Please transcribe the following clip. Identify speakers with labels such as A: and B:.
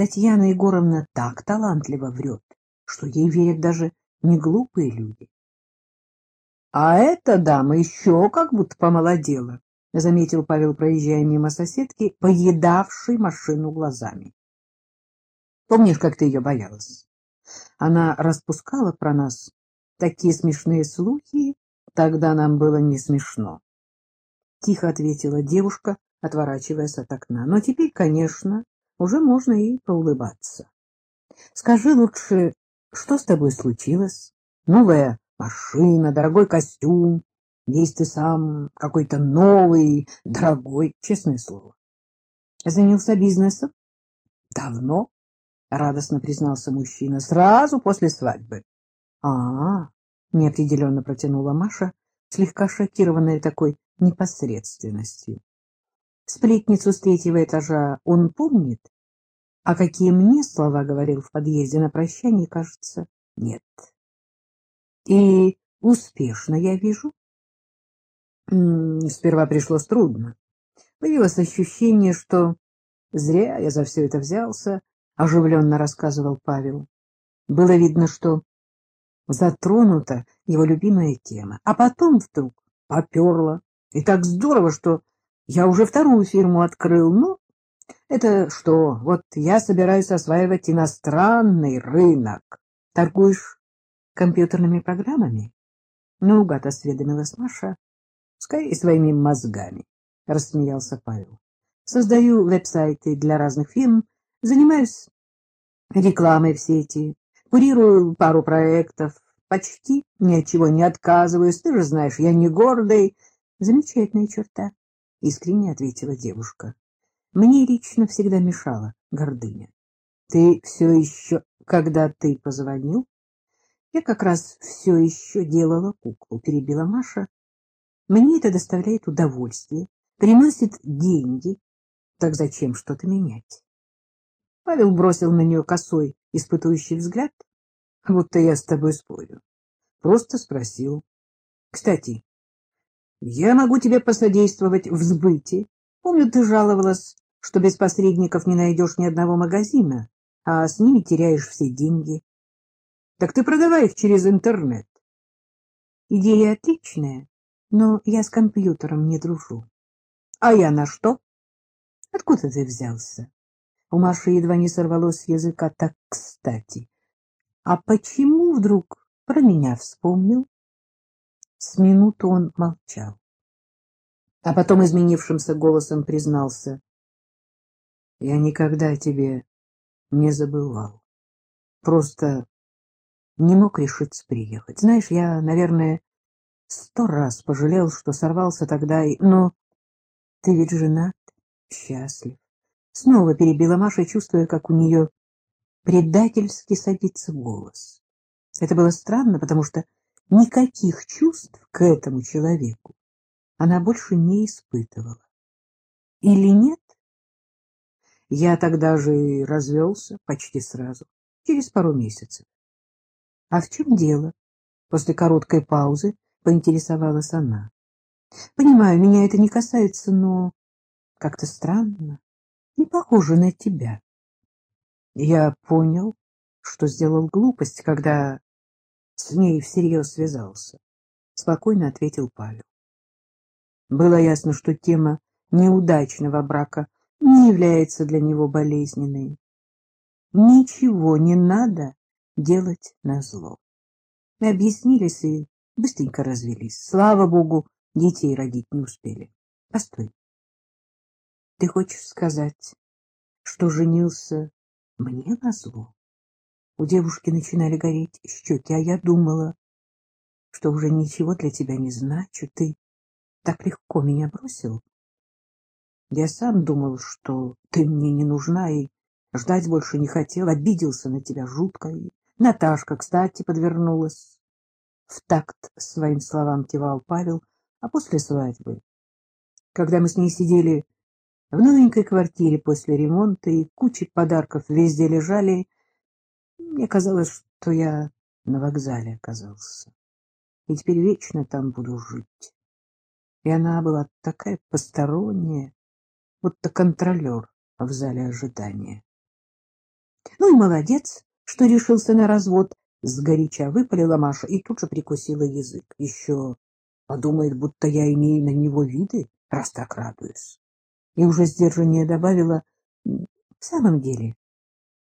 A: Татьяна Егоровна так талантливо врет, что ей верят даже не глупые люди. — А эта дама еще как будто помолодела, — заметил Павел, проезжая мимо соседки, поедавшей машину глазами. — Помнишь, как ты ее боялась? Она распускала про нас такие смешные слухи, тогда нам было не смешно. Тихо ответила девушка, отворачиваясь от окна. Но теперь, конечно, уже можно и поулыбаться. Скажи лучше, что с тобой случилось? Новая машина, дорогой костюм, есть ты сам какой-то новый, дорогой, честное слово. Занялся бизнесом? Давно, радостно признался мужчина, сразу после свадьбы. А, -а, -а неопределенно протянула Маша, слегка шокированная такой непосредственностью. Сплетницу с третьего этажа он помнит, а какие мне слова говорил в подъезде на прощание, кажется, нет. И успешно я вижу. Сперва пришлось трудно. Появилось ощущение, что зря я за все это взялся, оживленно рассказывал Павел. Было видно, что затронута его любимая тема. А потом вдруг поперло. И так здорово, что я уже вторую фирму открыл. Ну, это что, вот я собираюсь осваивать иностранный рынок. Торгуешь компьютерными программами? Наугад осведомилась Маша. Скорее, своими мозгами, рассмеялся Павел. Создаю веб-сайты для разных фирм, занимаюсь рекламой в сети, курирую пару проектов, почти ни от чего не отказываюсь. Ты же знаешь, я не гордый. Замечательная черта, искренне ответила девушка. Мне лично всегда мешала гордыня. Ты все еще, когда ты позвонил, я как раз все еще делала куклу, перебила Маша. Мне это доставляет удовольствие, приносит деньги. Так зачем что-то менять? Павел бросил на нее косой, испытующий взгляд, будто я с тобой спорю. Просто спросил. Кстати, я могу тебе посодействовать в сбыте. Помню, ты жаловалась, что без посредников не найдешь ни одного магазина, а с ними теряешь все деньги. Так ты продавай их через интернет. Идея отличная, но я с компьютером не дружу. А я на что? Откуда ты взялся? У Маши едва не сорвалось с языка так кстати. А почему вдруг про меня вспомнил? С минуту он молчал, а потом изменившимся голосом признался. — Я никогда тебе не забывал. Просто не мог решиться приехать. Знаешь, я, наверное, сто раз пожалел, что сорвался тогда, и... но ты ведь женат, счастлив. Снова перебила Маша, чувствуя, как у нее предательски садится голос. Это было странно, потому что никаких чувств к этому человеку она больше не испытывала. Или нет? Я тогда же и развелся почти сразу, через пару месяцев. — А в чем дело? После короткой паузы поинтересовалась она. — Понимаю, меня это не касается, но как-то странно. Не похоже на тебя. Я понял, что сделал глупость, когда с ней всерьез связался. Спокойно ответил Павел. Было ясно, что тема неудачного брака не является для него болезненной. Ничего не надо делать назло. Мы объяснились и быстренько развелись. Слава богу, детей родить не успели. Постой. Ты хочешь сказать, что женился мне назло? У девушки начинали гореть щеки, а я думала, что уже ничего для тебя не значу. Ты так легко меня бросил. Я сам думал, что ты мне не нужна и ждать больше не хотел, обиделся на тебя жутко. И Наташка, кстати, подвернулась. В такт своим словам кивал Павел, а после свадьбы, когда мы с ней сидели в новенькой квартире после ремонта и кучи подарков везде лежали, мне казалось, что я на вокзале оказался. И теперь вечно там буду жить. И она была такая посторонняя, будто контролер в зале ожидания. Ну и молодец, что решился на развод. Сгоряча выпалила Маша и тут же прикусила язык. Еще подумает, будто я имею на него виды, раз так радуюсь. И уже сдержаннее добавила, в самом деле,